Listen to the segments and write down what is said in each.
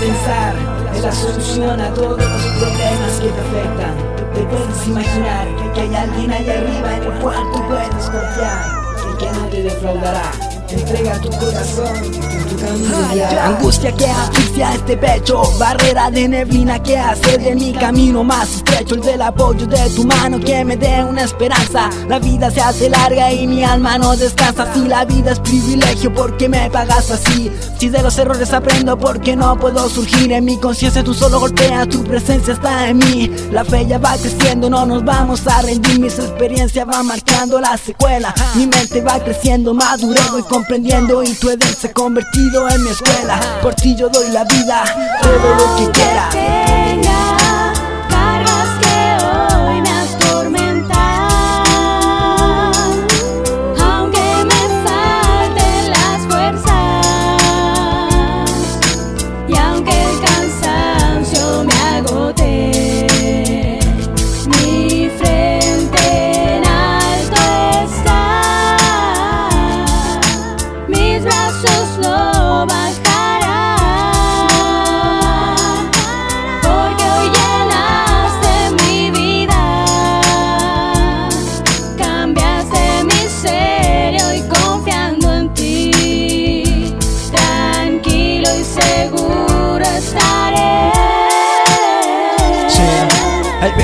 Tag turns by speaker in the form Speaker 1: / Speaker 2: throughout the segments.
Speaker 1: pensar en la solución a todos los problemas que te afectan. Te puedes imaginar que hay alguien allá arriba en el cual tú puedes confiar y que no te defraudará. Entrega tu corazón, tu camino
Speaker 2: Angustia que asfixia este pecho Barrera de neblina que hace de mi camino más estrecho El del apoyo de tu mano que me dé una esperanza. La vida se hace larga y mi alma no descansa. Si la vida es privilegio, porque me pagas así? Si de los errores aprendo, porque no puedo surgir En mi conciencia tú solo golpeas, tu presencia está en mí. La fe ya va creciendo, no nos vamos a rendir. Mis experiencias van marcando la secuela. Mi mente va creciendo, maduro y con comprendiendo y tu Edén se ha convertido en mi escuela. Por ti yo doy la vida, todo lo que quiera.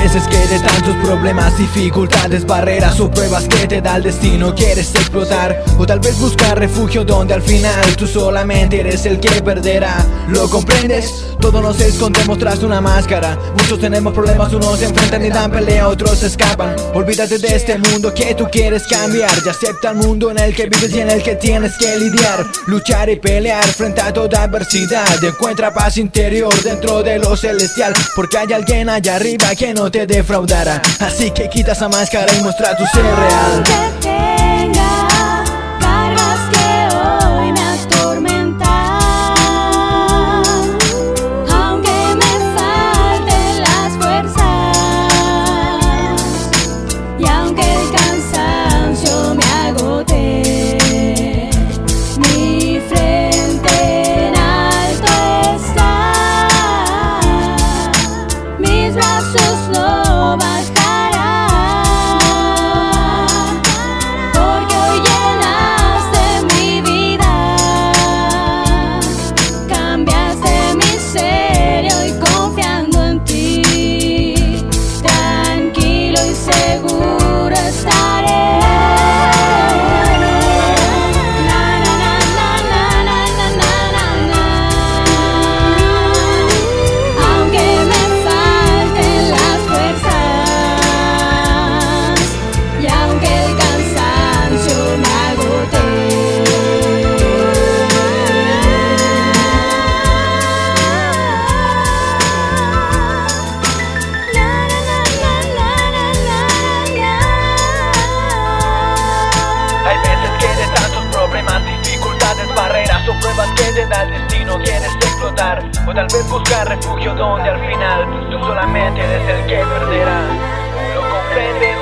Speaker 3: Veces que de tantos problemas, dificultades, barreras o pruebas que te da el destino quieres explotar O tal vez buscar refugio donde al final tú solamente eres el que perderá. ¿Lo comprendes? Todos nos escondemos tras una máscara. Muchos tenemos problemas, unos se enfrentan y dan pelea, otros escapan. Olvídate de este mundo que tú quieres cambiar. Y acepta el mundo en el que vives y en el que tienes que lidiar. Luchar y pelear frente a toda adversidad. Encuentra paz interior dentro de lo celestial Porque hay alguien allá arriba que no te defraudará. Así que quita esa máscara y muestra tu ser real o tal vez buscar refugio donde al final tú solamente eres el que perderá. Lo comprendes.